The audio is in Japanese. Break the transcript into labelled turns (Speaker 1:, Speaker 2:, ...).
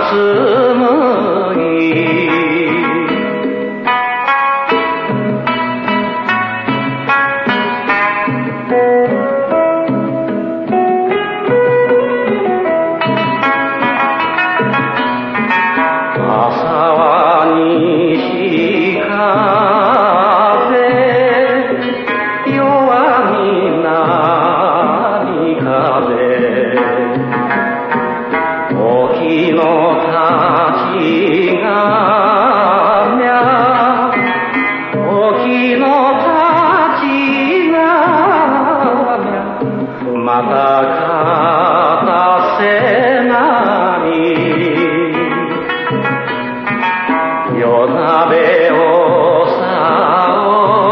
Speaker 1: 風。沖の滝がまたかたせなり夜鍋をさお